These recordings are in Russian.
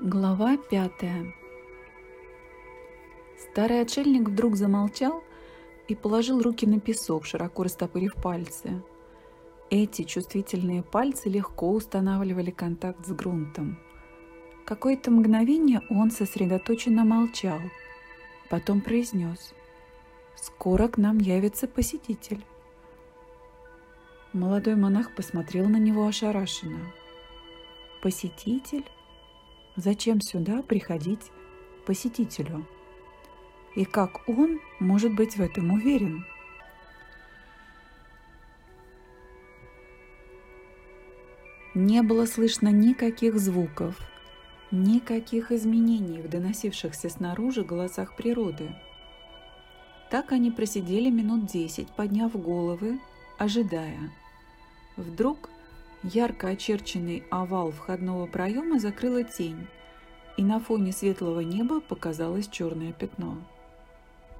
Глава пятая Старый отшельник вдруг замолчал и положил руки на песок, широко растопырив пальцы. Эти чувствительные пальцы легко устанавливали контакт с грунтом. Какое-то мгновение он сосредоточенно молчал, потом произнес «Скоро к нам явится посетитель». Молодой монах посмотрел на него ошарашенно. «Посетитель? Зачем сюда приходить посетителю? И как он может быть в этом уверен? Не было слышно никаких звуков, никаких изменений в доносившихся снаружи голосах природы. Так они просидели минут десять, подняв головы, ожидая. Вдруг Ярко очерченный овал входного проема закрыла тень, и на фоне светлого неба показалось черное пятно.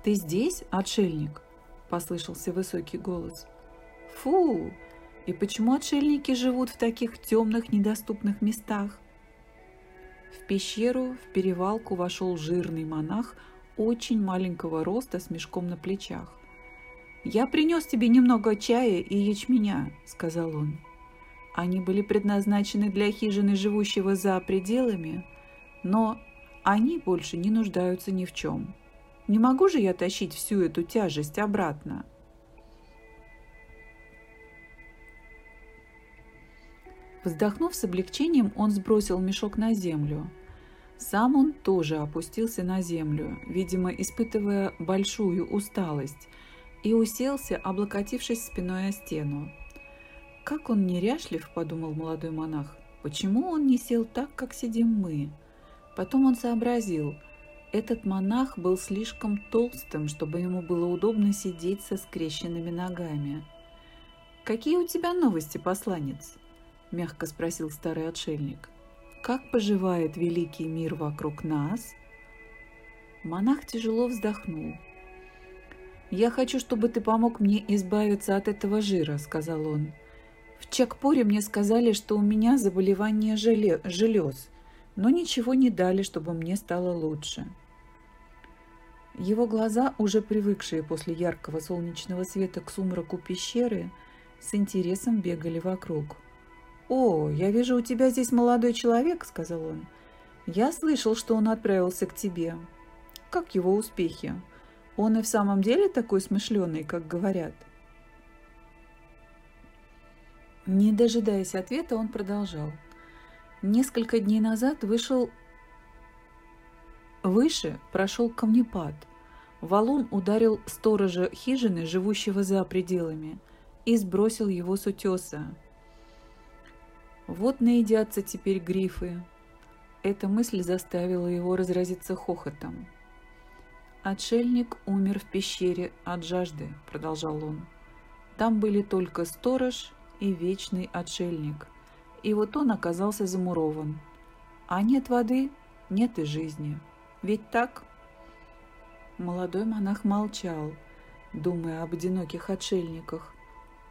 «Ты здесь, отшельник?» – послышался высокий голос. «Фу! И почему отшельники живут в таких темных, недоступных местах?» В пещеру, в перевалку вошел жирный монах очень маленького роста с мешком на плечах. «Я принес тебе немного чая и ячменя», – сказал он. Они были предназначены для хижины, живущего за пределами, но они больше не нуждаются ни в чем. Не могу же я тащить всю эту тяжесть обратно. Вздохнув с облегчением, он сбросил мешок на землю. Сам он тоже опустился на землю, видимо, испытывая большую усталость, и уселся, облокотившись спиной о стену. «Как он неряшлив», — подумал молодой монах. «Почему он не сел так, как сидим мы?» Потом он сообразил. Этот монах был слишком толстым, чтобы ему было удобно сидеть со скрещенными ногами. «Какие у тебя новости, посланец?» – мягко спросил старый отшельник. «Как поживает великий мир вокруг нас?» Монах тяжело вздохнул. «Я хочу, чтобы ты помог мне избавиться от этого жира», – сказал он. В Чакпуре мне сказали, что у меня заболевание желез, но ничего не дали, чтобы мне стало лучше. Его глаза, уже привыкшие после яркого солнечного света к сумраку пещеры, с интересом бегали вокруг. «О, я вижу, у тебя здесь молодой человек», — сказал он. «Я слышал, что он отправился к тебе. Как его успехи? Он и в самом деле такой смышленый, как говорят?» Не дожидаясь ответа, он продолжал. Несколько дней назад вышел... Выше прошел камнепад. Валун ударил сторожа хижины, живущего за пределами, и сбросил его с утеса. Вот наедятся теперь грифы. Эта мысль заставила его разразиться хохотом. «Отшельник умер в пещере от жажды», — продолжал он. «Там были только сторож и вечный отшельник. И вот он оказался замурован. А нет воды, нет и жизни. Ведь так? Молодой монах молчал, думая об одиноких отшельниках.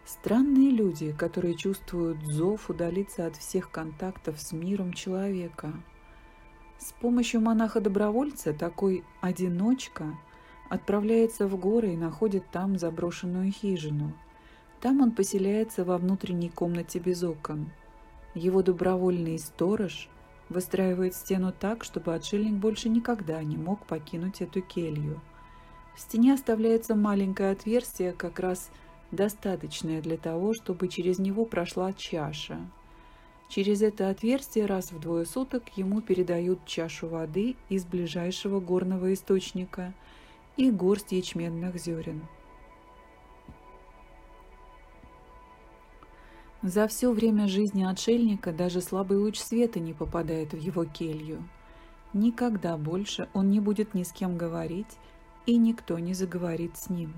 Странные люди, которые чувствуют зов удалиться от всех контактов с миром человека. С помощью монаха-добровольца такой одиночка отправляется в горы и находит там заброшенную хижину – там он поселяется во внутренней комнате без окон. Его добровольный сторож выстраивает стену так, чтобы отшельник больше никогда не мог покинуть эту келью. В стене оставляется маленькое отверстие, как раз достаточное для того, чтобы через него прошла чаша. Через это отверстие раз в двое суток ему передают чашу воды из ближайшего горного источника и горсть ячменных зерен. За все время жизни отшельника даже слабый луч света не попадает в его келью. Никогда больше он не будет ни с кем говорить, и никто не заговорит с ним.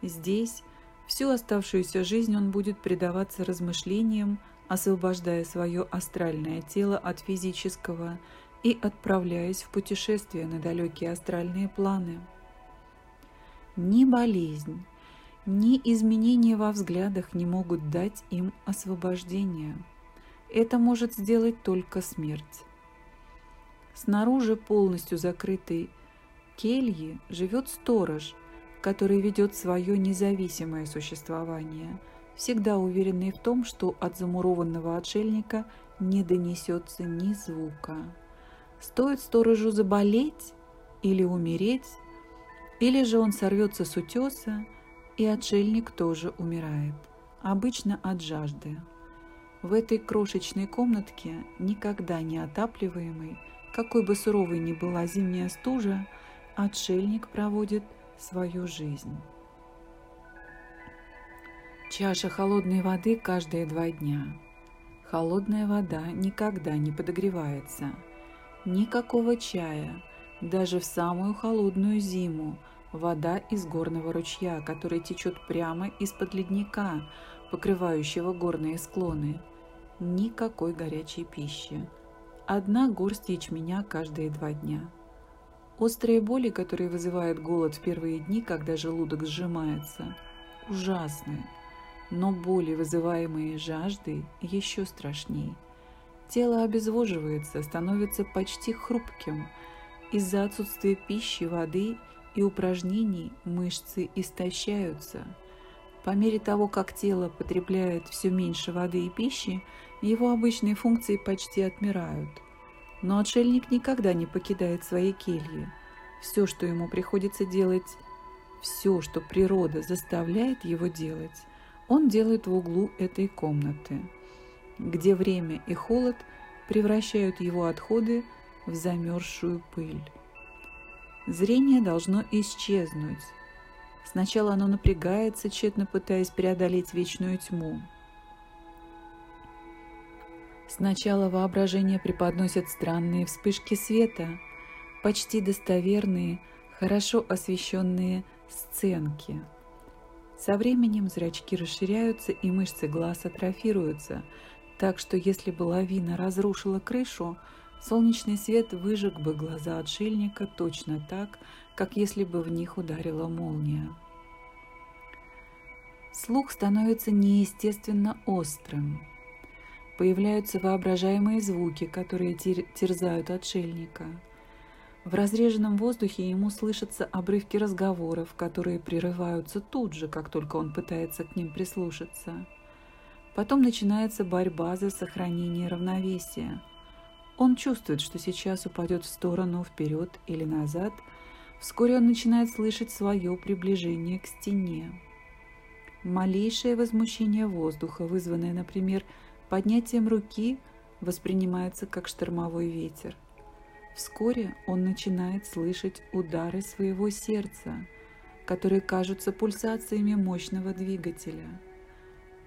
Здесь всю оставшуюся жизнь он будет предаваться размышлениям, освобождая свое астральное тело от физического и отправляясь в путешествие на далекие астральные планы. Ни болезнь, ни изменения во взглядах не могут дать им освобождение. Это может сделать только смерть. Снаружи полностью закрытой кельи живет сторож, который ведет свое независимое существование, всегда уверенный в том, что от замурованного отшельника не донесется ни звука. Стоит сторожу заболеть или умереть, или же он сорвется с утеса, и отшельник тоже умирает, обычно от жажды. В этой крошечной комнатке, никогда не отапливаемой, какой бы суровой ни была зимняя стужа, отшельник проводит свою жизнь. Чаша холодной воды каждые два дня. Холодная вода никогда не подогревается. Никакого чая, даже в самую холодную зиму – вода из горного ручья, который течет прямо из-под ледника, покрывающего горные склоны. Никакой горячей пищи. Одна горсть ячменя каждые два дня. Острые боли, которые вызывают голод в первые дни, когда желудок сжимается, ужасны. Но боли, вызываемые жаждой, еще страшнее. Тело обезвоживается, становится почти хрупким из-за отсутствия пищи, воды и упражнений мышцы истощаются. По мере того, как тело потребляет все меньше воды и пищи, его обычные функции почти отмирают. Но отшельник никогда не покидает своей кельи. Все, что ему приходится делать, все, что природа заставляет его делать, он делает в углу этой комнаты, где время и холод превращают его отходы в замерзшую пыль. Зрение должно исчезнуть. Сначала оно напрягается, тщетно пытаясь преодолеть вечную тьму. Сначала воображение преподносит странные вспышки света, почти достоверные, хорошо освещенные сценки. Со временем зрачки расширяются и мышцы глаз атрофируются, так что если бы лавина разрушила крышу, Солнечный свет выжег бы глаза отшельника точно так, как если бы в них ударила молния. Слух становится неестественно острым. Появляются воображаемые звуки, которые терзают отшельника. В разреженном воздухе ему слышатся обрывки разговоров, которые прерываются тут же, как только он пытается к ним прислушаться. Потом начинается борьба за сохранение равновесия – он чувствует, что сейчас упадет в сторону, вперед или назад. Вскоре он начинает слышать свое приближение к стене. Малейшее возмущение воздуха, вызванное, например, поднятием руки, воспринимается как штормовой ветер. Вскоре он начинает слышать удары своего сердца, которые кажутся пульсациями мощного двигателя –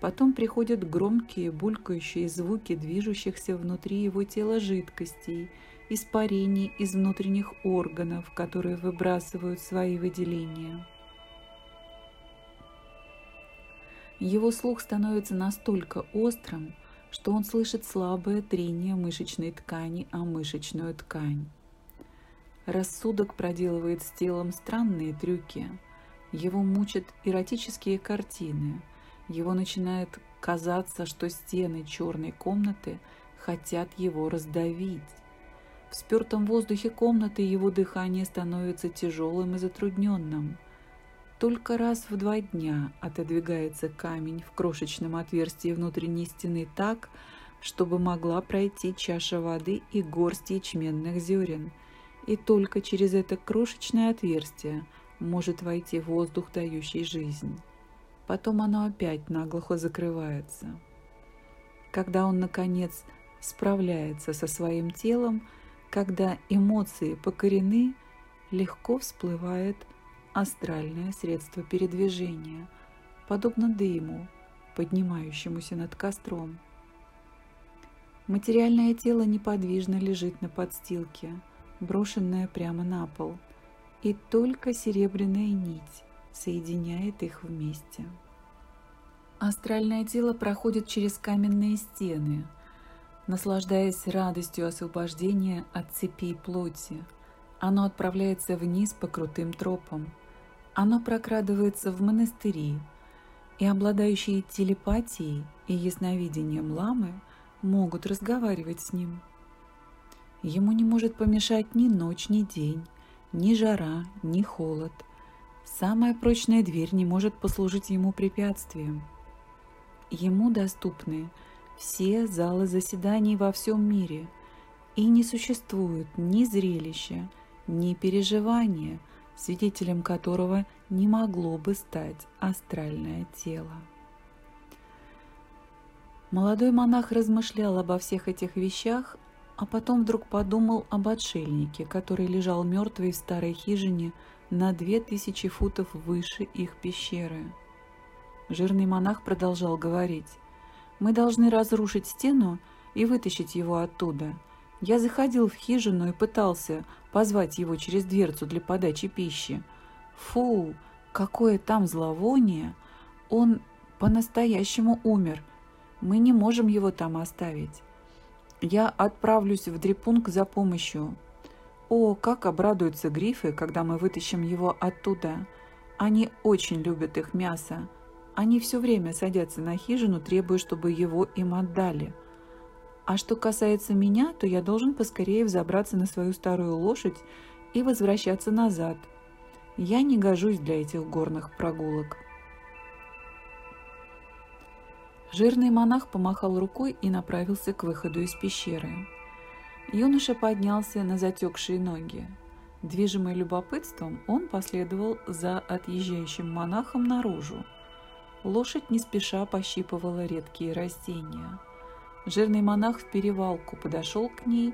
Потом приходят громкие булькающие звуки движущихся внутри его тела жидкостей, испарений из внутренних органов, которые выбрасывают свои выделения. Его слух становится настолько острым, что он слышит слабое трение мышечной ткани о мышечную ткань. Рассудок проделывает с телом странные трюки. Его мучат эротические картины – его начинает казаться, что стены черной комнаты хотят его раздавить. В спертом воздухе комнаты его дыхание становится тяжелым и затрудненным. Только раз в два дня отодвигается камень в крошечном отверстии внутренней стены так, чтобы могла пройти чаша воды и горсть ячменных зерен. И только через это крошечное отверстие может войти воздух, дающий жизнь. Потом оно опять наглухо закрывается. Когда он, наконец, справляется со своим телом, когда эмоции покорены, легко всплывает астральное средство передвижения, подобно дыму, поднимающемуся над костром. Материальное тело неподвижно лежит на подстилке, брошенное прямо на пол, и только серебряная нить соединяет их вместе. Астральное тело проходит через каменные стены, наслаждаясь радостью освобождения от цепей плоти. Оно отправляется вниз по крутым тропам. Оно прокрадывается в монастыри, и обладающие телепатией и ясновидением ламы могут разговаривать с ним. Ему не может помешать ни ночь, ни день, ни жара, ни холод. Самая прочная дверь не может послужить ему препятствием. Ему доступны все залы заседаний во всем мире, и не существует ни зрелища, ни переживания, свидетелем которого не могло бы стать астральное тело. Молодой монах размышлял обо всех этих вещах, а потом вдруг подумал об отшельнике, который лежал мертвый в старой хижине на две тысячи футов выше их пещеры. Жирный монах продолжал говорить. «Мы должны разрушить стену и вытащить его оттуда. Я заходил в хижину и пытался позвать его через дверцу для подачи пищи. Фу, какое там зловоние! Он по-настоящему умер. Мы не можем его там оставить. Я отправлюсь в Дрипунг за помощью. О, как обрадуются грифы, когда мы вытащим его оттуда. Они очень любят их мясо. Они все время садятся на хижину, требуя, чтобы его им отдали. А что касается меня, то я должен поскорее взобраться на свою старую лошадь и возвращаться назад. Я не гожусь для этих горных прогулок. Жирный монах помахал рукой и направился к выходу из пещеры. Юноша поднялся на затекшие ноги. Движимый любопытством, он последовал за отъезжающим монахом наружу. Лошадь не спеша пощипывала редкие растения. Жирный монах в перевалку подошел к ней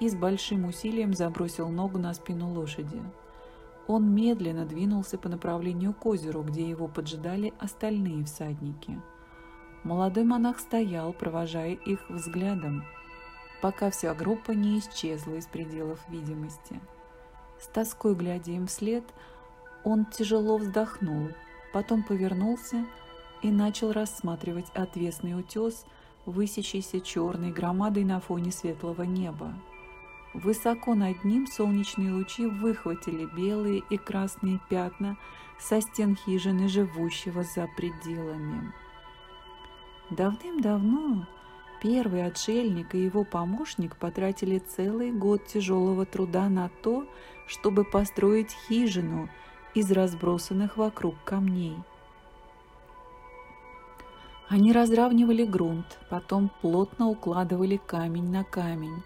и с большим усилием забросил ногу на спину лошади. Он медленно двинулся по направлению к озеру, где его поджидали остальные всадники – Молодой монах стоял, провожая их взглядом, пока вся группа не исчезла из пределов видимости. С тоской глядя им вслед, он тяжело вздохнул, потом повернулся и начал рассматривать отвесный утес, высящийся черной громадой на фоне светлого неба. Высоко над ним солнечные лучи выхватили белые и красные пятна со стен хижины живущего за пределами. Давным-давно первый отшельник и его помощник потратили целый год тяжелого труда на то, чтобы построить хижину из разбросанных вокруг камней. Они разравнивали грунт, потом плотно укладывали камень на камень,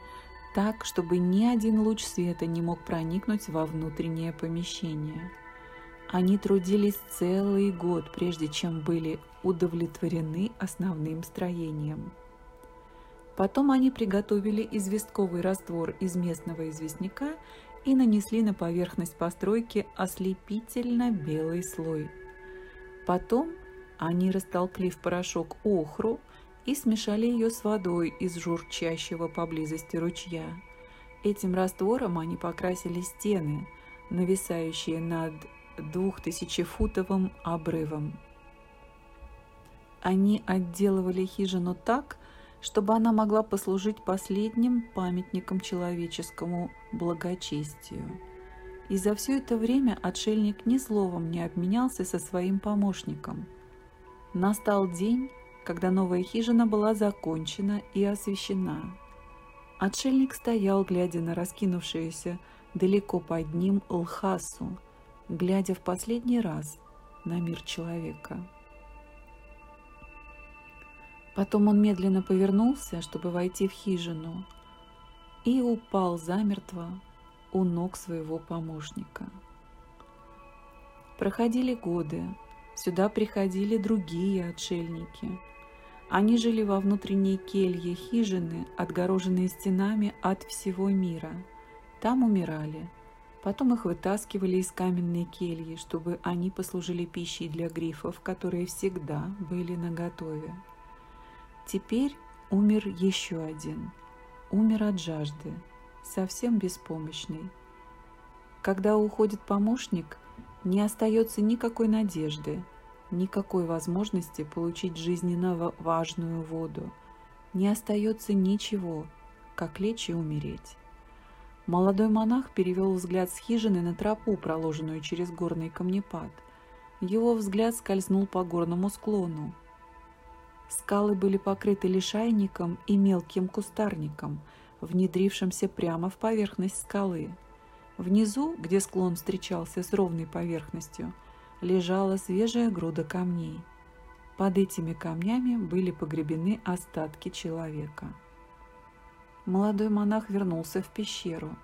так, чтобы ни один луч света не мог проникнуть во внутреннее помещение. Они трудились целый год, прежде чем были удовлетворены основным строением. Потом они приготовили известковый раствор из местного известняка и нанесли на поверхность постройки ослепительно белый слой. Потом они растолкли в порошок охру и смешали ее с водой из журчащего поблизости ручья. Этим раствором они покрасили стены, нависающие над двухтысячефутовым обрывом. Они отделывали хижину так, чтобы она могла послужить последним памятником человеческому благочестию. И за все это время отшельник ни словом не обменялся со своим помощником. Настал день, когда новая хижина была закончена и освещена. Отшельник стоял, глядя на раскинувшуюся далеко под ним Лхасу, глядя в последний раз на мир человека. Потом он медленно повернулся, чтобы войти в хижину, и упал замертво у ног своего помощника. Проходили годы, сюда приходили другие отшельники. Они жили во внутренней келье хижины, отгороженные стенами от всего мира. Там умирали – Потом их вытаскивали из каменной кельи, чтобы они послужили пищей для грифов, которые всегда были наготове. Теперь умер еще один. Умер от жажды, совсем беспомощный. Когда уходит помощник, не остается никакой надежды, никакой возможности получить жизненно важную воду. Не остается ничего, как лечь и умереть. Молодой монах перевел взгляд с хижины на тропу, проложенную через горный камнепад. Его взгляд скользнул по горному склону. Скалы были покрыты лишайником и мелким кустарником. внедрившемся прямо в поверхность скалы. Внизу, где склон встречался с ровной поверхностью, лежала свежая груда камней. Под этими камнями были погребены остатки человека. Молодой монах вернулся в пещеру,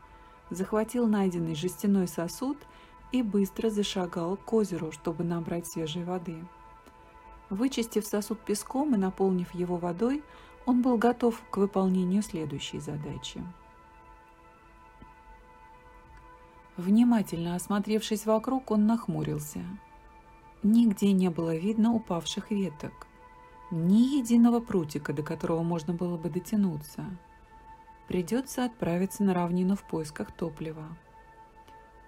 захватил найденный жестяной сосуд и быстро зашагал к озеру, чтобы набрать свежей воды. Вычистив сосуд песком и наполнив его водой, он был готов к выполнению следующей задачи. Внимательно осмотревшись вокруг, он нахмурился. Нигде не было видно упавших веток, ни единого прутика, до которого можно было бы дотянуться. Придется отправиться на равнину в поисках топлива.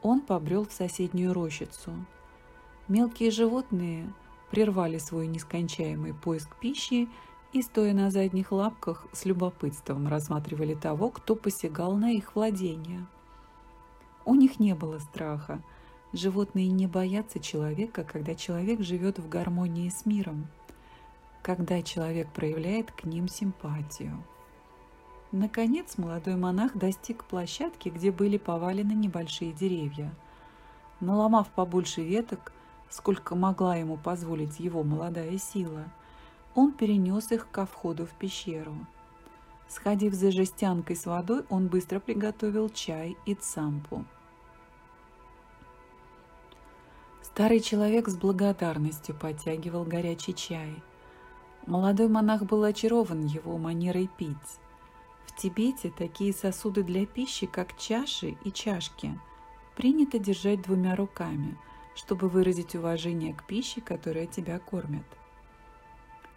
Он побрел в соседнюю рощицу. Мелкие животные прервали свой нескончаемый поиск пищи и, стоя на задних лапках, с любопытством рассматривали того, кто посягал на их владение. У них не было страха. Животные не боятся человека, когда человек живет в гармонии с миром, когда человек проявляет к ним симпатию. Наконец молодой монах достиг площадки, где были повалены небольшие деревья. Наломав побольше веток, сколько могла ему позволить его молодая сила, он перенес их ко входу в пещеру. Сходив за жестянкой с водой, он быстро приготовил чай и цампу. Старый человек с благодарностью подтягивал горячий чай. Молодой монах был очарован его манерой пить. В Тибете такие сосуды для пищи, как чаши и чашки, принято держать двумя руками, чтобы выразить уважение к пище, которая тебя кормит.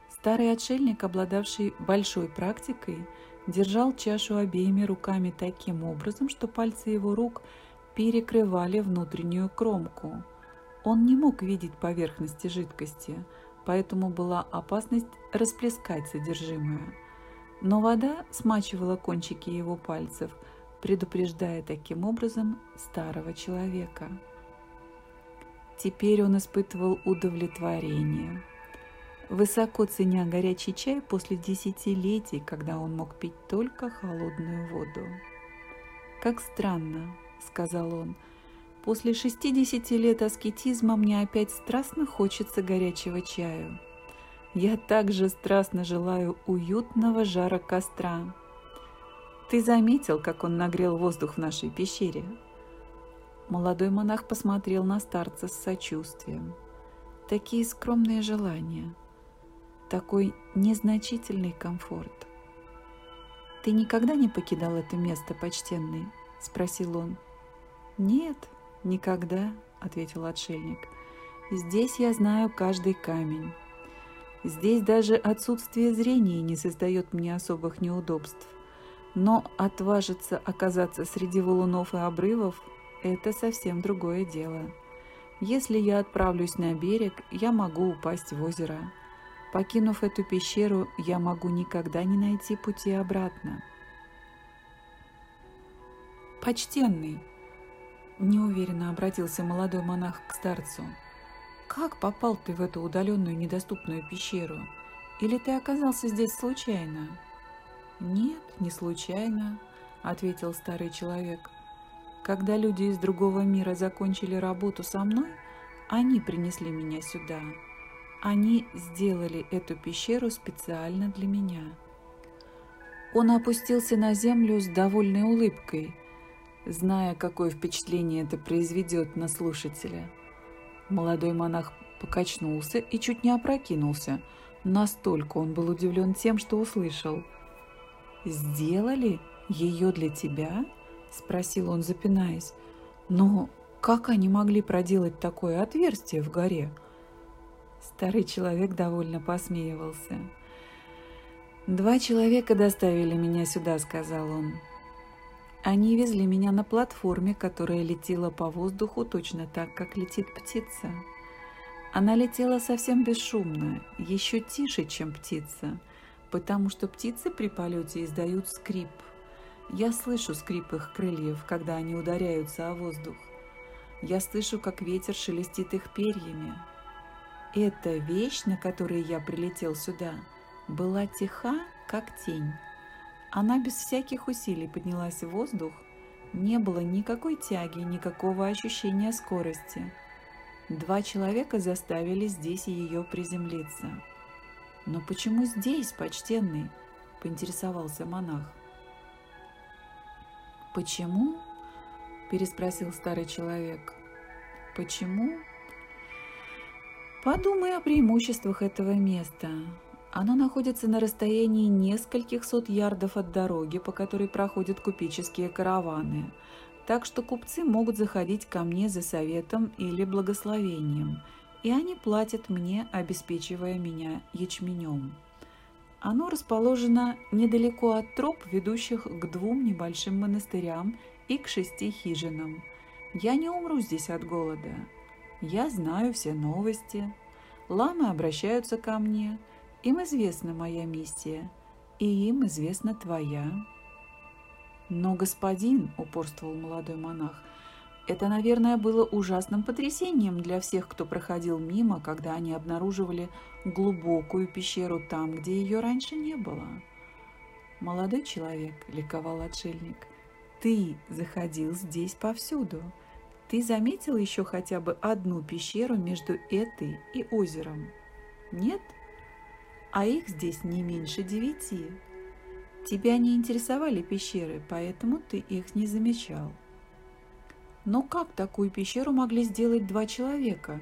Старый отшельник, обладавший большой практикой, держал чашу обеими руками таким образом, что пальцы его рук перекрывали внутреннюю кромку. Он не мог видеть поверхности жидкости, поэтому была опасность расплескать содержимое но вода смачивала кончики его пальцев, предупреждая таким образом старого человека. Теперь он испытывал удовлетворение. Высоко ценя горячий чай после десятилетий, когда он мог пить только холодную воду. «Как странно», — сказал он, — «после шестидесяти лет аскетизма мне опять страстно хочется горячего чаю». Я также страстно желаю уютного жара костра. Ты заметил, как он нагрел воздух в нашей пещере? Молодой монах посмотрел на старца с сочувствием. Такие скромные желания, такой незначительный комфорт. «Ты никогда не покидал это место, почтенный?» – спросил он. «Нет, никогда», – ответил отшельник. «Здесь я знаю каждый камень, Здесь даже отсутствие зрения не создает мне особых неудобств. Но отважиться оказаться среди валунов и обрывов – это совсем другое дело. Если я отправлюсь на берег, я могу упасть в озеро. Покинув эту пещеру, я могу никогда не найти пути обратно. «Почтенный!» – неуверенно обратился молодой монах к старцу – как попал ты в эту удаленную недоступную пещеру? Или ты оказался здесь случайно? Нет, не случайно, ответил старый человек. Когда люди из другого мира закончили работу со мной, они принесли меня сюда. Они сделали эту пещеру специально для меня. Он опустился на землю с довольной улыбкой, зная, какое впечатление это произведет на слушателя. Молодой монах покачнулся и чуть не опрокинулся. Настолько он был удивлен тем, что услышал. «Сделали ее для тебя?» – спросил он, запинаясь. «Но как они могли проделать такое отверстие в горе?» Старый человек довольно посмеивался. «Два человека доставили меня сюда», – сказал он. Они везли меня на платформе, которая летела по воздуху точно так, как летит птица. Она летела совсем бесшумно, еще тише, чем птица, потому что птицы при полете издают скрип. Я слышу скрип их крыльев, когда они ударяются о воздух. Я слышу, как ветер шелестит их перьями. Эта вещь, на которой я прилетел сюда, была тиха, как тень. Она без всяких усилий поднялась в воздух, не было никакой тяги, никакого ощущения скорости. Два человека заставили здесь ее приземлиться. «Но почему здесь, почтенный?» – поинтересовался монах. «Почему?» – переспросил старый человек. «Почему?» Подумай о преимуществах этого места. Оно находится на расстоянии нескольких сот ярдов от дороги, по которой проходят купеческие караваны, так что купцы могут заходить ко мне за советом или благословением, и они платят мне, обеспечивая меня ячменем. Оно расположено недалеко от троп, ведущих к двум небольшим монастырям и к шести хижинам. Я не умру здесь от голода. Я знаю все новости. Ламы обращаются ко мне – им известна моя миссия, и им известна твоя. Но, господин, упорствовал молодой монах, это, наверное, было ужасным потрясением для всех, кто проходил мимо, когда они обнаруживали глубокую пещеру там, где ее раньше не было. Молодой человек, ликовал отшельник, ты заходил здесь повсюду. Ты заметил еще хотя бы одну пещеру между этой и озером? Нет? — а их здесь не меньше девяти. Тебя не интересовали пещеры, поэтому ты их не замечал. Но как такую пещеру могли сделать два человека?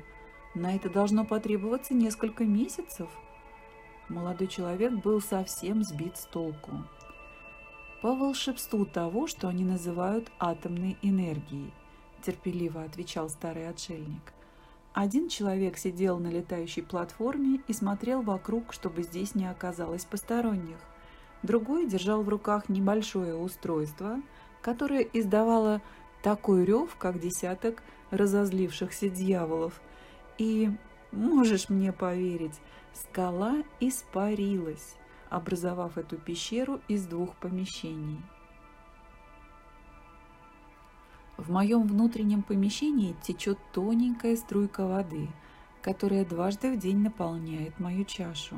На это должно потребоваться несколько месяцев. Молодой человек был совсем сбит с толку. По волшебству того, что они называют атомной энергией, терпеливо отвечал старый отшельник – один человек сидел на летающей платформе и смотрел вокруг, чтобы здесь не оказалось посторонних. Другой держал в руках небольшое устройство, которое издавало такой рев, как десяток разозлившихся дьяволов. И, можешь мне поверить, скала испарилась, образовав эту пещеру из двух помещений. В моем внутреннем помещении течет тоненькая струйка воды, которая дважды в день наполняет мою чашу.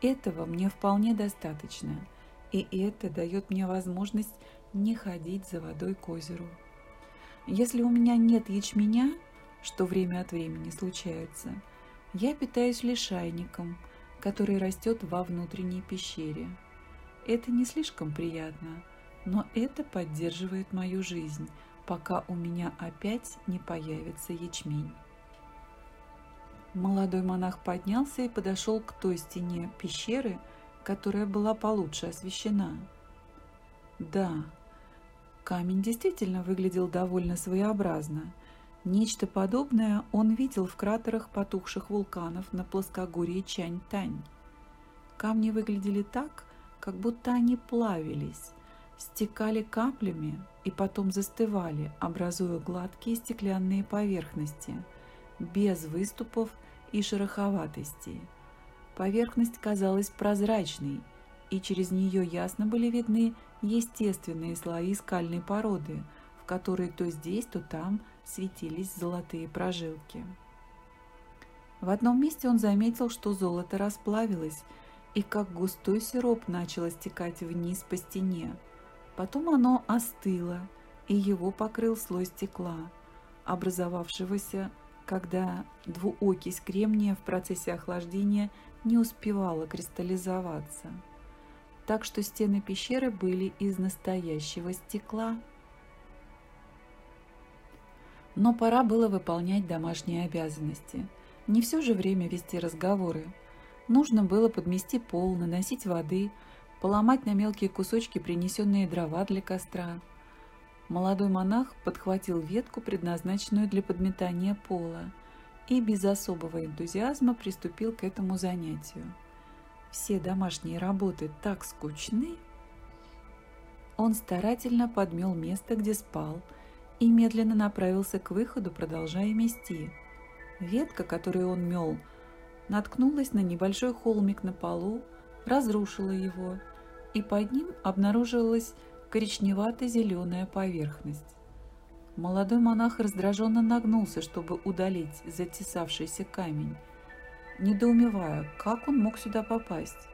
Этого мне вполне достаточно, и это дает мне возможность не ходить за водой к озеру. Если у меня нет ячменя, что время от времени случается, я питаюсь лишайником, который растет во внутренней пещере. Это не слишком приятно, но это поддерживает мою жизнь – пока у меня опять не появится ячмень. Молодой монах поднялся и подошел к той стене пещеры, которая была получше освещена. Да, камень действительно выглядел довольно своеобразно. Нечто подобное он видел в кратерах потухших вулканов на плоскогорье Чань-Тань. Камни выглядели так, как будто они плавились, стекали каплями, и потом застывали, образуя гладкие стеклянные поверхности, без выступов и шероховатостей. Поверхность казалась прозрачной, и через нее ясно были видны естественные слои скальной породы, в которые то здесь, то там светились золотые прожилки. В одном месте он заметил, что золото расплавилось, и как густой сироп начал стекать вниз по стене – Потом оно остыло, и его покрыл слой стекла, образовавшегося, когда двуокись кремния в процессе охлаждения не успевала кристаллизоваться. Так что стены пещеры были из настоящего стекла. Но пора было выполнять домашние обязанности. Не все же время вести разговоры. Нужно было подмести пол, наносить воды – поломать на мелкие кусочки принесенные дрова для костра. Молодой монах подхватил ветку, предназначенную для подметания пола, и без особого энтузиазма приступил к этому занятию. Все домашние работы так скучны. Он старательно подмел место, где спал, и медленно направился к выходу, продолжая мести. Ветка, которую он мел, наткнулась на небольшой холмик на полу, разрушила его – и под ним обнаружилась коричневато-зеленая поверхность. Молодой монах раздраженно нагнулся, чтобы удалить затесавшийся камень, недоумевая, как он мог сюда попасть.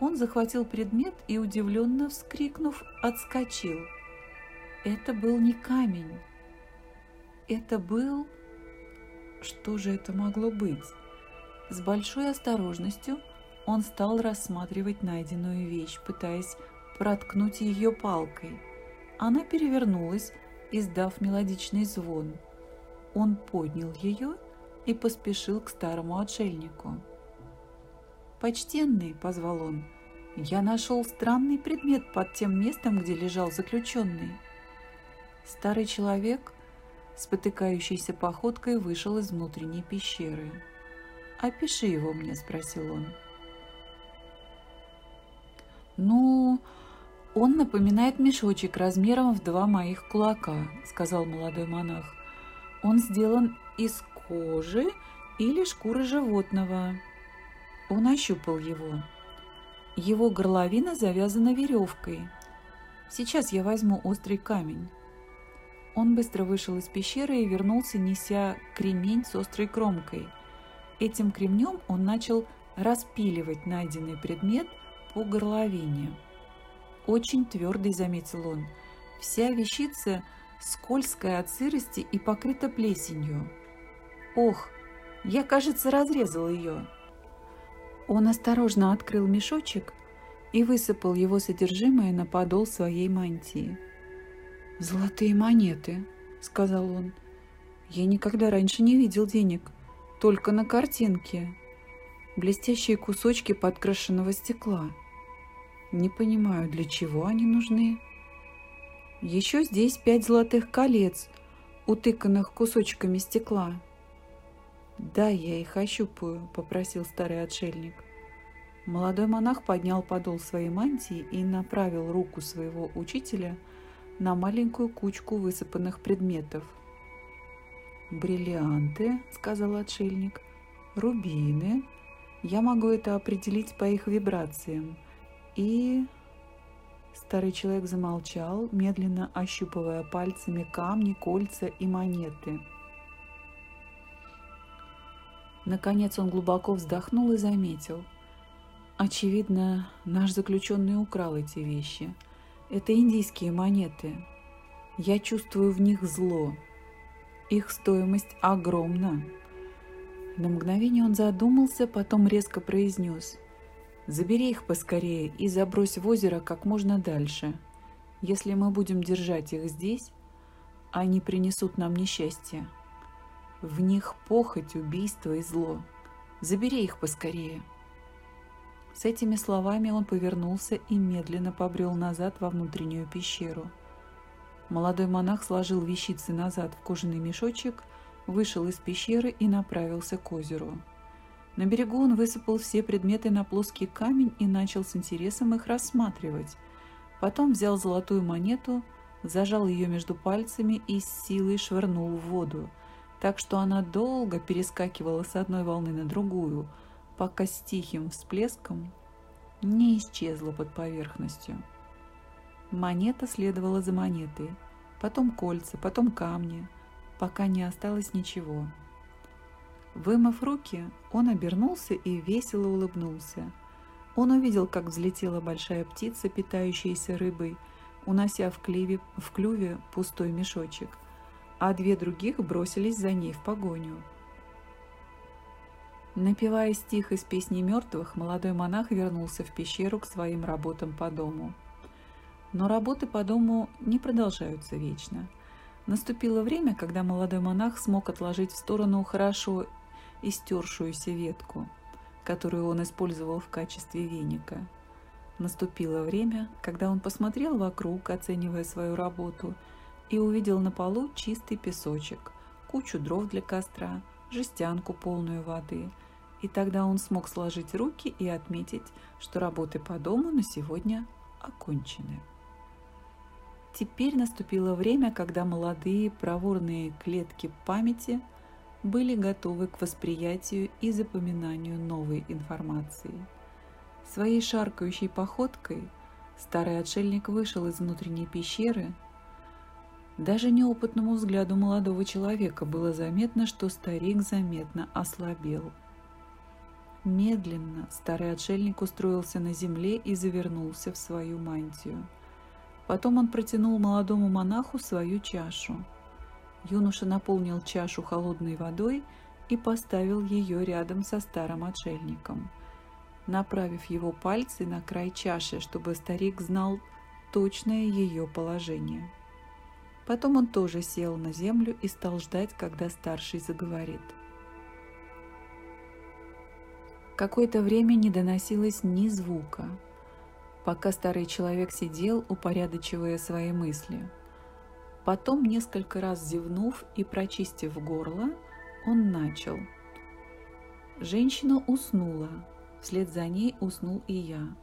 Он захватил предмет и, удивленно вскрикнув, отскочил. Это был не камень. Это был... Что же это могло быть? С большой осторожностью он стал рассматривать найденную вещь, пытаясь проткнуть ее палкой. Она перевернулась, издав мелодичный звон. Он поднял ее и поспешил к старому отшельнику. «Почтенный», — позвал он, — «я нашел странный предмет под тем местом, где лежал заключенный». Старый человек, спотыкающийся походкой, вышел из внутренней пещеры. «Опиши его мне», — спросил он. «Ну, он напоминает мешочек размером в два моих кулака», — сказал молодой монах. «Он сделан из кожи или шкуры животного». Он ощупал его. Его горловина завязана веревкой. Сейчас я возьму острый камень. Он быстро вышел из пещеры и вернулся, неся кремень с острой кромкой. Этим кремнем он начал распиливать найденный предмет по горловине. Очень твердый, заметил он. Вся вещица скользкая от сырости и покрыта плесенью. Ох, я, кажется, разрезал ее. Он осторожно открыл мешочек и высыпал его содержимое на подол своей мантии. «Золотые монеты», — сказал он. «Я никогда раньше не видел денег, только на картинке. Блестящие кусочки подкрашенного стекла. Не понимаю, для чего они нужны. Еще здесь пять золотых колец, утыканных кусочками стекла». «Да, я их ощупаю», — попросил старый отшельник. Молодой монах поднял подол своей мантии и направил руку своего учителя — на маленькую кучку высыпанных предметов. «Бриллианты», — сказал отшельник, — «рубины. Я могу это определить по их вибрациям. И...» Старый человек замолчал, медленно ощупывая пальцами камни, кольца и монеты. Наконец он глубоко вздохнул и заметил. Очевидно, наш заключенный украл эти вещи — это индийские монеты. Я чувствую в них зло. Их стоимость огромна. На мгновение он задумался, потом резко произнес. «Забери их поскорее и забрось в озеро как можно дальше. Если мы будем держать их здесь, они принесут нам несчастье. В них похоть, убийство и зло. Забери их поскорее». С этими словами он повернулся и медленно побрел назад во внутреннюю пещеру. Молодой монах сложил вещицы назад в кожаный мешочек, вышел из пещеры и направился к озеру. На берегу он высыпал все предметы на плоский камень и начал с интересом их рассматривать. Потом взял золотую монету, зажал ее между пальцами и с силой швырнул в воду, так что она долго перескакивала с одной волны на другую – пока с тихим всплеском не исчезла под поверхностью. Монета следовала за монетой, потом кольца, потом камни, пока не осталось ничего. Вымыв руки, он обернулся и весело улыбнулся. Он увидел, как взлетела большая птица, питающаяся рыбой, унося в, клеве, в клюве пустой мешочек, а две других бросились за ней в погоню. Напевая стих из песни мертвых, молодой монах вернулся в пещеру к своим работам по дому. Но работы по дому не продолжаются вечно. Наступило время, когда молодой монах смог отложить в сторону хорошо истершуюся ветку, которую он использовал в качестве веника. Наступило время, когда он посмотрел вокруг, оценивая свою работу, и увидел на полу чистый песочек, кучу дров для костра, жестянку полную воды – и тогда он смог сложить руки и отметить, что работы по дому на сегодня окончены. Теперь наступило время, когда молодые проворные клетки памяти были готовы к восприятию и запоминанию новой информации. Своей шаркающей походкой старый отшельник вышел из внутренней пещеры. Даже неопытному взгляду молодого человека было заметно, что старик заметно ослабел – Медленно старый отшельник устроился на земле и завернулся в свою мантию. Потом он протянул молодому монаху свою чашу. Юноша наполнил чашу холодной водой и поставил ее рядом со старым отшельником, направив его пальцы на край чаши, чтобы старик знал точное ее положение. Потом он тоже сел на землю и стал ждать, когда старший заговорит. Какое-то время не доносилось ни звука, пока старый человек сидел, упорядочивая свои мысли. Потом, несколько раз зевнув и прочистив горло, он начал. Женщина уснула, вслед за ней уснул и я.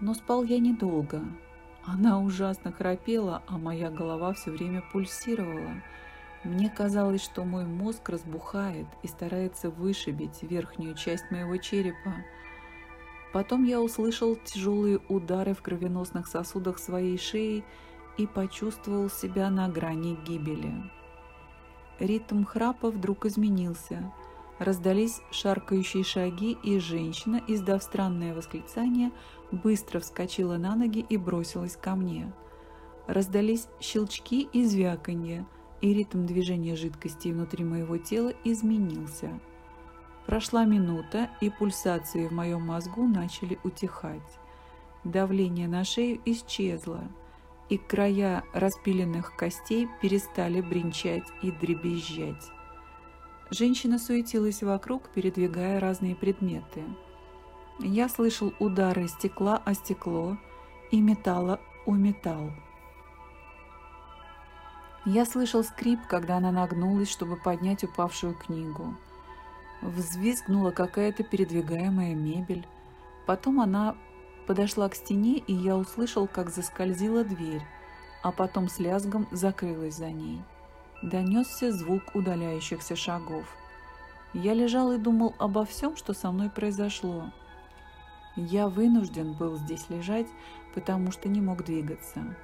Но спал я недолго. Она ужасно храпела, а моя голова все время пульсировала – мне казалось, что мой мозг разбухает и старается вышибить верхнюю часть моего черепа. Потом я услышал тяжелые удары в кровеносных сосудах своей шеи и почувствовал себя на грани гибели. Ритм храпа вдруг изменился. Раздались шаркающие шаги, и женщина, издав странное восклицание, быстро вскочила на ноги и бросилась ко мне. Раздались щелчки и звяканье – и ритм движения жидкости внутри моего тела изменился. Прошла минута, и пульсации в моем мозгу начали утихать. Давление на шею исчезло, и края распиленных костей перестали бренчать и дребезжать. Женщина суетилась вокруг, передвигая разные предметы. Я слышал удары стекла о стекло и металла о металл. Я слышал скрип, когда она нагнулась, чтобы поднять упавшую книгу. Взвизгнула какая-то передвигаемая мебель. Потом она подошла к стене, и я услышал, как заскользила дверь, а потом с лязгом закрылась за ней. Донесся звук удаляющихся шагов. Я лежал и думал обо всем, что со мной произошло. Я вынужден был здесь лежать, потому что не мог двигаться.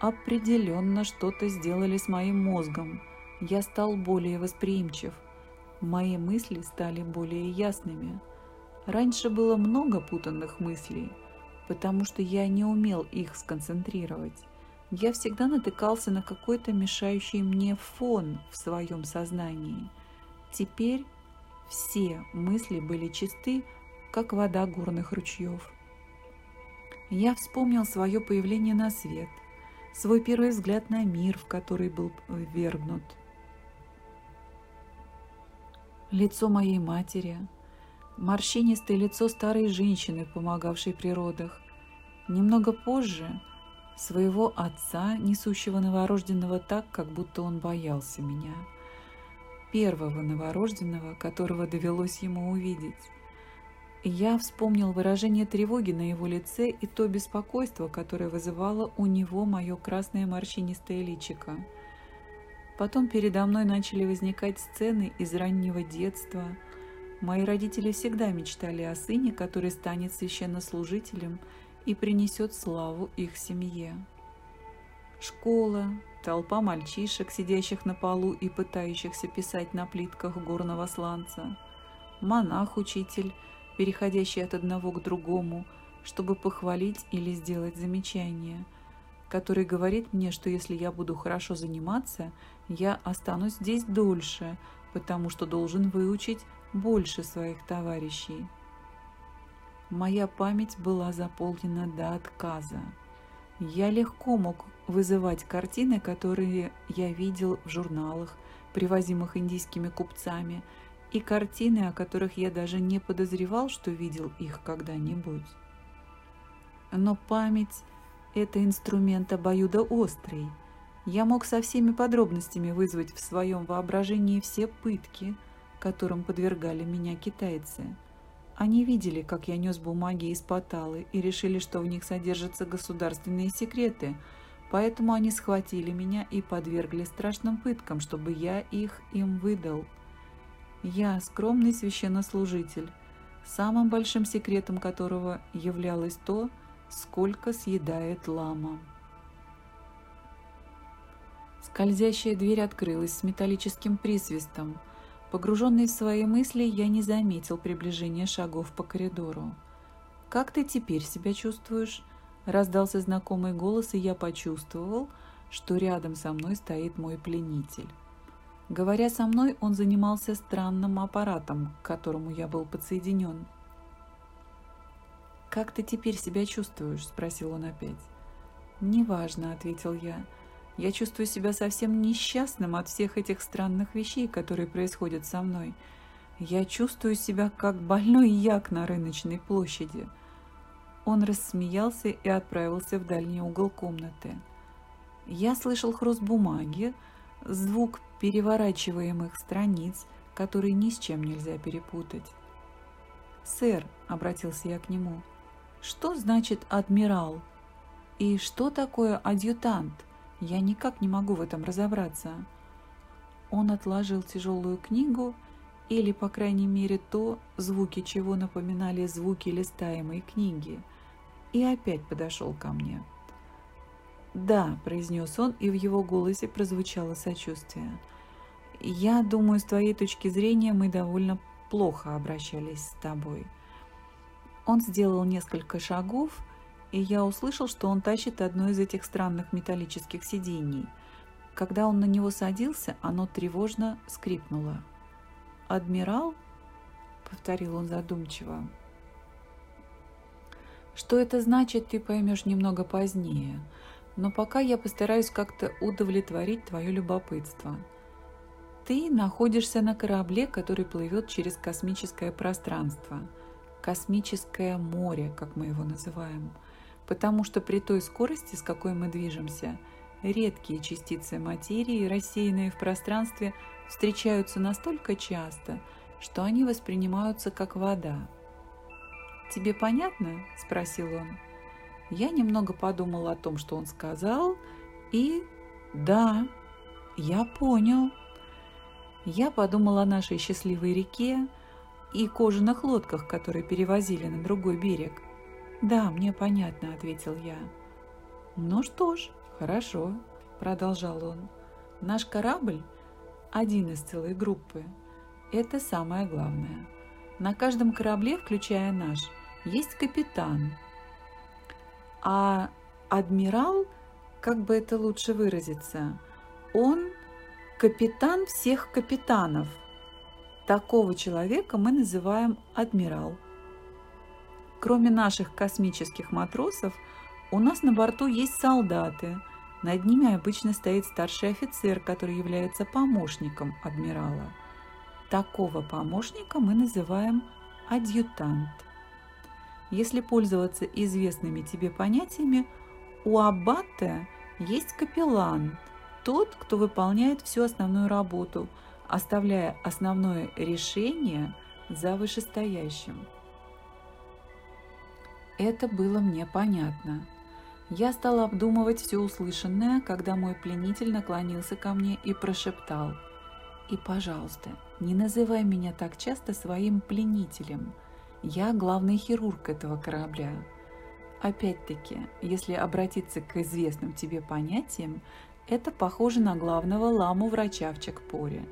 Определенно что-то сделали с моим мозгом. Я стал более восприимчив. Мои мысли стали более ясными. Раньше было много путанных мыслей, потому что я не умел их сконцентрировать. Я всегда натыкался на какой-то мешающий мне фон в своем сознании. Теперь все мысли были чисты, как вода горных ручьев. Я вспомнил свое появление на свет – свой первый взгляд на мир, в который был ввергнут. Лицо моей матери, морщинистое лицо старой женщины, помогавшей при родах. Немного позже своего отца, несущего новорожденного так, как будто он боялся меня. Первого новорожденного, которого довелось ему увидеть. Я вспомнил выражение тревоги на его лице и то беспокойство, которое вызывало у него мое красное морщинистое личико. Потом передо мной начали возникать сцены из раннего детства. Мои родители всегда мечтали о сыне, который станет священнослужителем и принесет славу их семье. Школа, толпа мальчишек, сидящих на полу и пытающихся писать на плитках горного сланца, монах-учитель – переходящий от одного к другому, чтобы похвалить или сделать замечание, который говорит мне, что если я буду хорошо заниматься, я останусь здесь дольше, потому что должен выучить больше своих товарищей. Моя память была заполнена до отказа. Я легко мог вызывать картины, которые я видел в журналах, привозимых индийскими купцами – и картины, о которых я даже не подозревал, что видел их когда-нибудь. Но память – это инструмент обоюдоострый. Я мог со всеми подробностями вызвать в своем воображении все пытки, которым подвергали меня китайцы. Они видели, как я нес бумаги из Паталы и решили, что в них содержатся государственные секреты, поэтому они схватили меня и подвергли страшным пыткам, чтобы я их им выдал – я скромный священнослужитель, самым большим секретом которого являлось то, сколько съедает лама. Скользящая дверь открылась с металлическим присвистом. Погруженный в свои мысли, я не заметил приближения шагов по коридору. «Как ты теперь себя чувствуешь?» Раздался знакомый голос, и я почувствовал, что рядом со мной стоит мой пленитель. Говоря со мной, он занимался странным аппаратом, к которому я был подсоединен. «Как ты теперь себя чувствуешь?» – спросил он опять. «Неважно», – ответил я. «Я чувствую себя совсем несчастным от всех этих странных вещей, которые происходят со мной. Я чувствую себя как больной як на рыночной площади». Он рассмеялся и отправился в дальний угол комнаты. Я слышал хруст бумаги, звук переворачиваемых страниц, которые ни с чем нельзя перепутать. «Сэр», — обратился я к нему, — «что значит адмирал? И что такое адъютант? Я никак не могу в этом разобраться». Он отложил тяжелую книгу, или, по крайней мере, то, звуки чего напоминали звуки листаемой книги, и опять подошел ко мне. «Да», – произнес он, и в его голосе прозвучало сочувствие. «Я думаю, с твоей точки зрения мы довольно плохо обращались с тобой». Он сделал несколько шагов, и я услышал, что он тащит одно из этих странных металлических сидений. Когда он на него садился, оно тревожно скрипнуло. «Адмирал?» — повторил он задумчиво. «Что это значит, ты поймешь немного позднее но пока я постараюсь как-то удовлетворить твое любопытство. Ты находишься на корабле, который плывет через космическое пространство, космическое море, как мы его называем, потому что при той скорости, с какой мы движемся, редкие частицы материи, рассеянные в пространстве, встречаются настолько часто, что они воспринимаются как вода. «Тебе понятно?» – спросил он. Я немного подумала о том, что он сказал, и да, я понял. Я подумала о нашей счастливой реке и кожаных лодках, которые перевозили на другой берег. «Да, мне понятно», — ответил я. «Ну что ж, хорошо», — продолжал он. «Наш корабль — один из целой группы. Это самое главное. На каждом корабле, включая наш, есть капитан — а адмирал, как бы это лучше выразиться, он капитан всех капитанов. Такого человека мы называем адмирал. Кроме наших космических матросов, у нас на борту есть солдаты. Над ними обычно стоит старший офицер, который является помощником адмирала. Такого помощника мы называем адъютант. Если пользоваться известными тебе понятиями, у аббата есть капеллан, тот, кто выполняет всю основную работу, оставляя основное решение за вышестоящим. Это было мне понятно. Я стала обдумывать все услышанное, когда мой пленитель наклонился ко мне и прошептал. «И, пожалуйста, не называй меня так часто своим пленителем. Я главный хирург этого корабля. Опять-таки, если обратиться к известным тебе понятиям, это похоже на главного ламу-врача в Чакпоре.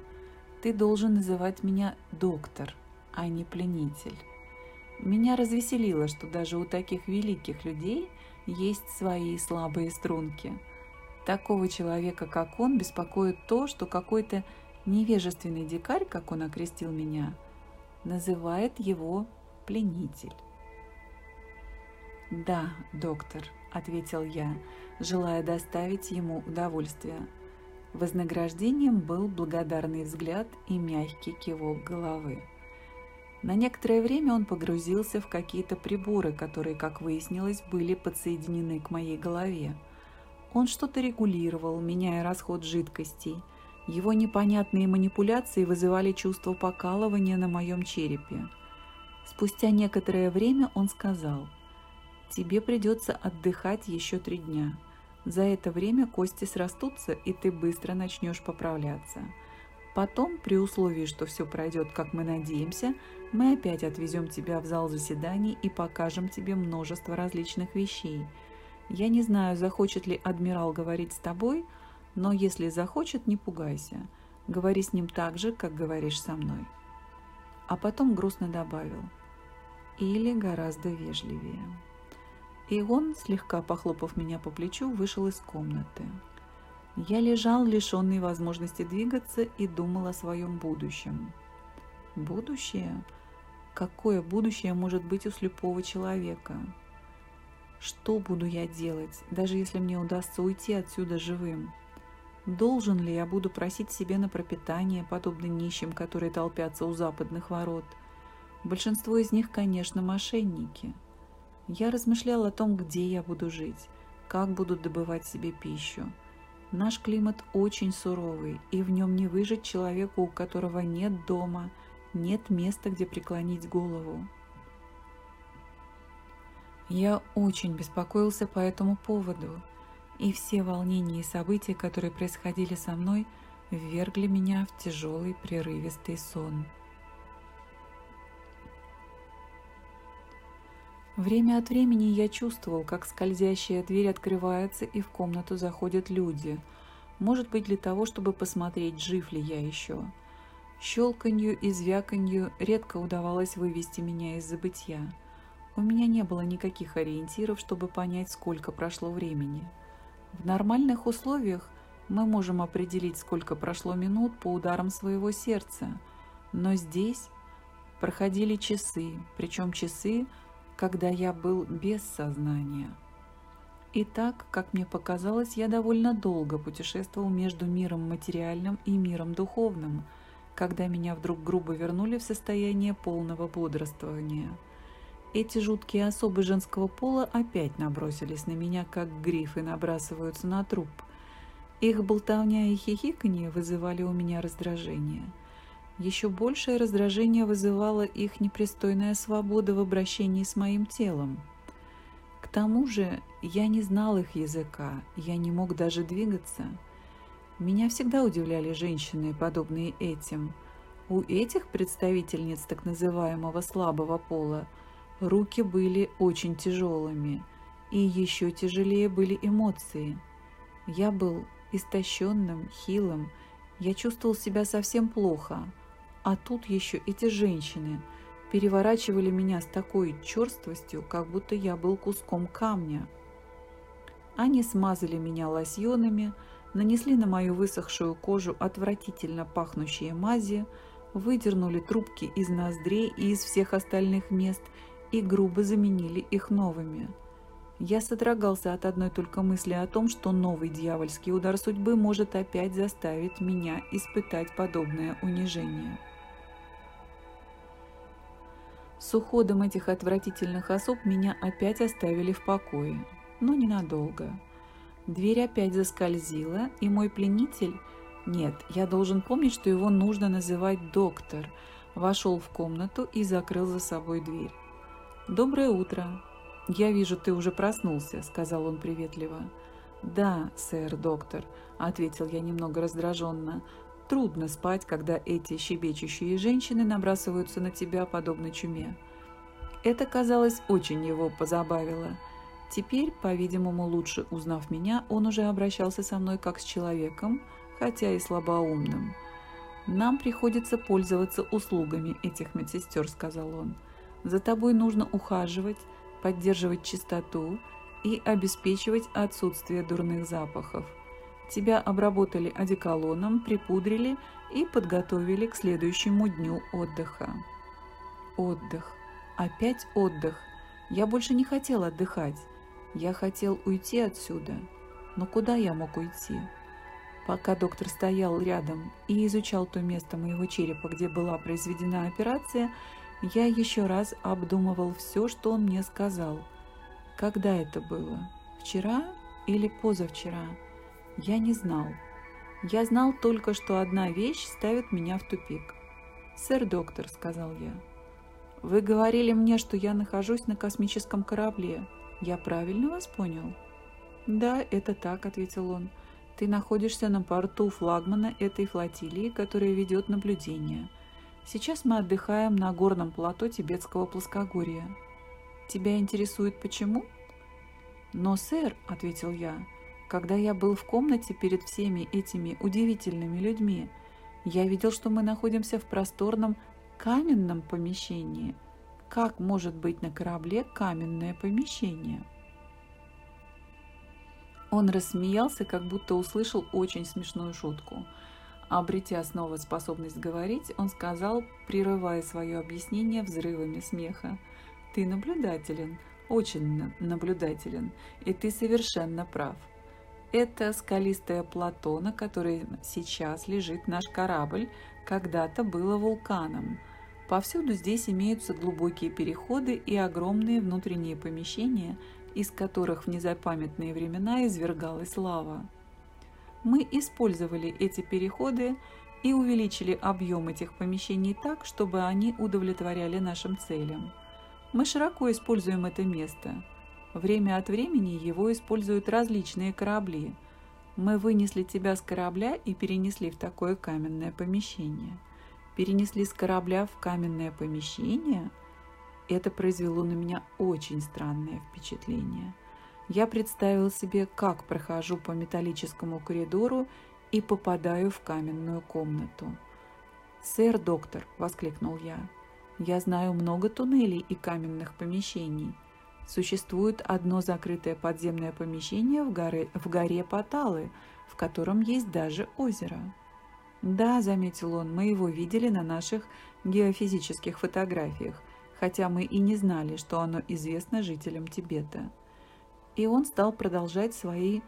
Ты должен называть меня доктор, а не пленитель. Меня развеселило, что даже у таких великих людей есть свои слабые струнки. Такого человека, как он, беспокоит то, что какой-то невежественный дикарь, как он окрестил меня, называет его пленитель. «Да, доктор», — ответил я, желая доставить ему удовольствие. Вознаграждением был благодарный взгляд и мягкий кивок головы. На некоторое время он погрузился в какие-то приборы, которые, как выяснилось, были подсоединены к моей голове. Он что-то регулировал, меняя расход жидкостей. Его непонятные манипуляции вызывали чувство покалывания на моем черепе. Спустя некоторое время он сказал, «Тебе придется отдыхать еще три дня. За это время кости срастутся, и ты быстро начнешь поправляться. Потом, при условии, что все пройдет, как мы надеемся, мы опять отвезем тебя в зал заседаний и покажем тебе множество различных вещей. Я не знаю, захочет ли адмирал говорить с тобой, но если захочет, не пугайся. Говори с ним так же, как говоришь со мной. А потом грустно добавил. Или гораздо вежливее. И он, слегка похлопав меня по плечу, вышел из комнаты. Я лежал, лишенный возможности двигаться, и думал о своем будущем. Будущее? Какое будущее может быть у слепого человека? Что буду я делать, даже если мне удастся уйти отсюда живым? Должен ли я буду просить себе на пропитание, подобно нищим, которые толпятся у западных ворот? Большинство из них, конечно, мошенники. Я размышлял о том, где я буду жить, как буду добывать себе пищу. Наш климат очень суровый, и в нем не выжить человеку, у которого нет дома, нет места, где преклонить голову. Я очень беспокоился по этому поводу, и все волнения и события, которые происходили со мной, ввергли меня в тяжелый прерывистый сон. Время от времени я чувствовал, как скользящая дверь открывается и в комнату заходят люди. Может быть, для того, чтобы посмотреть, жив ли я еще. Щелканью и звяканью редко удавалось вывести меня из забытья. У меня не было никаких ориентиров, чтобы понять, сколько прошло времени. В нормальных условиях мы можем определить, сколько прошло минут по ударам своего сердца, но здесь проходили часы, причем часы, когда я был без сознания. И так, как мне показалось, я довольно долго путешествовал между миром материальным и миром духовным, когда меня вдруг грубо вернули в состояние полного бодрствования – эти жуткие особы женского пола опять набросились на меня, как грифы набрасываются на труп. Их болтовня и хихиканье вызывали у меня раздражение. Еще большее раздражение вызывала их непристойная свобода в обращении с моим телом. К тому же я не знал их языка, я не мог даже двигаться. Меня всегда удивляли женщины, подобные этим. У этих представительниц так называемого слабого пола – Руки были очень тяжелыми, и еще тяжелее были эмоции. Я был истощенным, хилым, я чувствовал себя совсем плохо. А тут еще эти женщины переворачивали меня с такой черствостью, как будто я был куском камня. Они смазали меня лосьонами, нанесли на мою высохшую кожу отвратительно пахнущие мази, выдернули трубки из ноздрей и из всех остальных мест – и грубо заменили их новыми. Я содрогался от одной только мысли о том, что новый дьявольский удар судьбы может опять заставить меня испытать подобное унижение. С уходом этих отвратительных особ меня опять оставили в покое, но ненадолго. Дверь опять заскользила, и мой пленитель, нет, я должен помнить, что его нужно называть доктор, вошел в комнату и закрыл за собой дверь. «Доброе утро. Я вижу, ты уже проснулся», — сказал он приветливо. «Да, сэр, доктор», — ответил я немного раздраженно. «Трудно спать, когда эти щебечущие женщины набрасываются на тебя подобно чуме». Это, казалось, очень его позабавило. Теперь, по-видимому, лучше узнав меня, он уже обращался со мной как с человеком, хотя и слабоумным. «Нам приходится пользоваться услугами этих медсестер», — сказал он. За тобой нужно ухаживать, поддерживать чистоту и обеспечивать отсутствие дурных запахов. Тебя обработали одеколоном, припудрили и подготовили к следующему дню отдыха. Отдых. Опять отдых. Я больше не хотел отдыхать. Я хотел уйти отсюда. Но куда я мог уйти? Пока доктор стоял рядом и изучал то место моего черепа, где была произведена операция, я еще раз обдумывал все, что он мне сказал. Когда это было? Вчера или позавчера? Я не знал. Я знал только, что одна вещь ставит меня в тупик. «Сэр доктор», — сказал я, — «вы говорили мне, что я нахожусь на космическом корабле. Я правильно вас понял?» «Да, это так», — ответил он. «Ты находишься на порту флагмана этой флотилии, которая ведет наблюдение. Сейчас мы отдыхаем на горном плато Тибетского плоскогорья. Тебя интересует почему? Но, сэр, ответил я, когда я был в комнате перед всеми этими удивительными людьми, Я видел, что мы находимся в просторном каменном помещении. Как может быть на корабле каменное помещение? Он рассмеялся, как будто услышал очень смешную шутку. Обретя снова способность говорить, он сказал, прерывая свое объяснение взрывами смеха. «Ты наблюдателен, очень наблюдателен, и ты совершенно прав. Это скалистое плато, на котором сейчас лежит наш корабль, когда-то было вулканом. Повсюду здесь имеются глубокие переходы и огромные внутренние помещения, из которых в незапамятные времена извергалась лава. Мы использовали эти переходы и увеличили объем этих помещений так, чтобы они удовлетворяли нашим целям. Мы широко используем это место. Время от времени его используют различные корабли. Мы вынесли тебя с корабля и перенесли в такое каменное помещение. Перенесли с корабля в каменное помещение? Это произвело на меня очень странное впечатление – я представил себе, как прохожу по металлическому коридору и попадаю в каменную комнату. «Сэр, доктор!» – воскликнул я. «Я знаю много туннелей и каменных помещений. Существует одно закрытое подземное помещение в горе, в горе Паталы, в котором есть даже озеро». «Да», – заметил он, – «мы его видели на наших геофизических фотографиях, хотя мы и не знали, что оно известно жителям Тибета» и он стал продолжать свои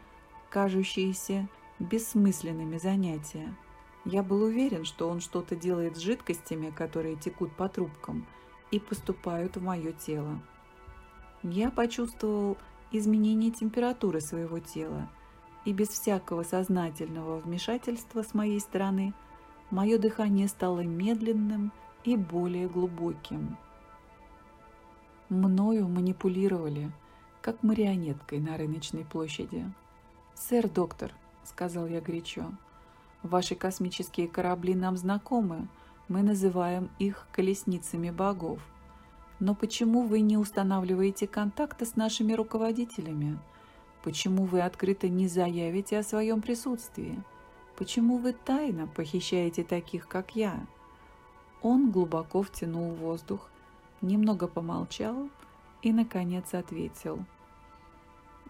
кажущиеся бессмысленными занятия. Я был уверен, что он что-то делает с жидкостями, которые текут по трубкам и поступают в мое тело. Я почувствовал изменение температуры своего тела, и без всякого сознательного вмешательства с моей стороны мое дыхание стало медленным и более глубоким. Мною манипулировали – как марионеткой на рыночной площади. «Сэр, доктор», — сказал я горячо, — «ваши космические корабли нам знакомы, мы называем их колесницами богов. Но почему вы не устанавливаете контакты с нашими руководителями? Почему вы открыто не заявите о своем присутствии? Почему вы тайно похищаете таких, как я?» Он глубоко втянул воздух, немного помолчал и, наконец, ответил.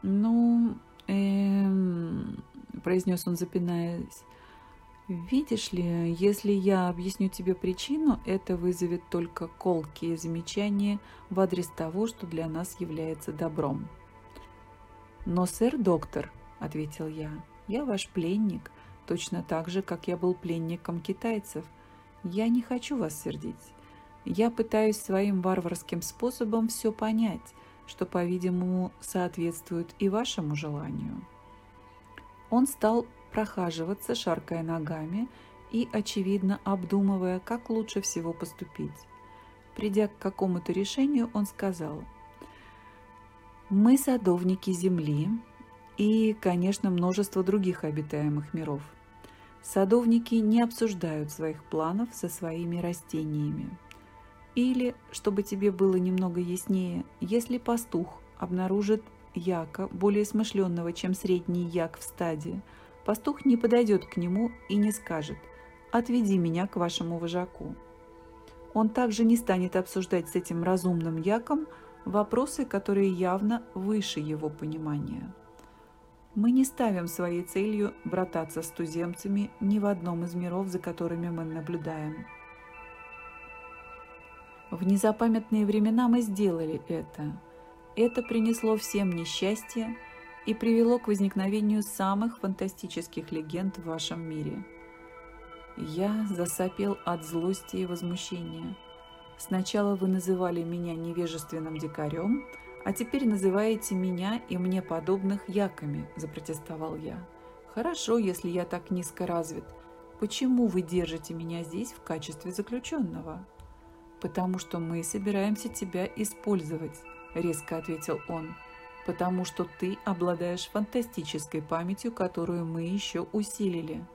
«Ну, эм...» – произнес он, запинаясь. «Видишь ли, если я объясню тебе причину, это вызовет только колкие замечания в адрес того, что для нас является добром». «Но, сэр доктор», – ответил я, – «я ваш пленник, точно так же, как я был пленником китайцев. Я не хочу вас сердить. Я пытаюсь своим варварским способом все понять, что, по-видимому, соответствует и вашему желанию. Он стал прохаживаться, шаркая ногами и, очевидно, обдумывая, как лучше всего поступить. Придя к какому-то решению, он сказал, «Мы садовники Земли и, конечно, множество других обитаемых миров. Садовники не обсуждают своих планов со своими растениями. Или, чтобы тебе было немного яснее, если пастух обнаружит яка, более смышленного, чем средний як в стаде, пастух не подойдет к нему и не скажет «отведи меня к вашему вожаку». Он также не станет обсуждать с этим разумным яком вопросы, которые явно выше его понимания. Мы не ставим своей целью брататься с туземцами ни в одном из миров, за которыми мы наблюдаем. В незапамятные времена мы сделали это. Это принесло всем несчастье и привело к возникновению самых фантастических легенд в вашем мире. Я засопел от злости и возмущения. Сначала вы называли меня невежественным дикарем, а теперь называете меня и мне подобных яками, запротестовал я. Хорошо, если я так низко развит. Почему вы держите меня здесь в качестве заключенного? «Потому что мы собираемся тебя использовать», – резко ответил он. «Потому что ты обладаешь фантастической памятью, которую мы еще усилили.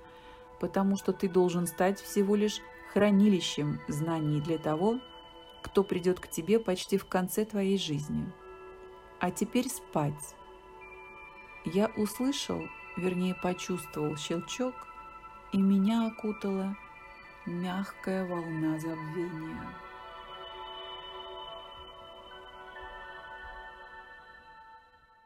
Потому что ты должен стать всего лишь хранилищем знаний для того, кто придет к тебе почти в конце твоей жизни. А теперь спать». Я услышал, вернее почувствовал щелчок, и меня окутало мягкая волна забвения.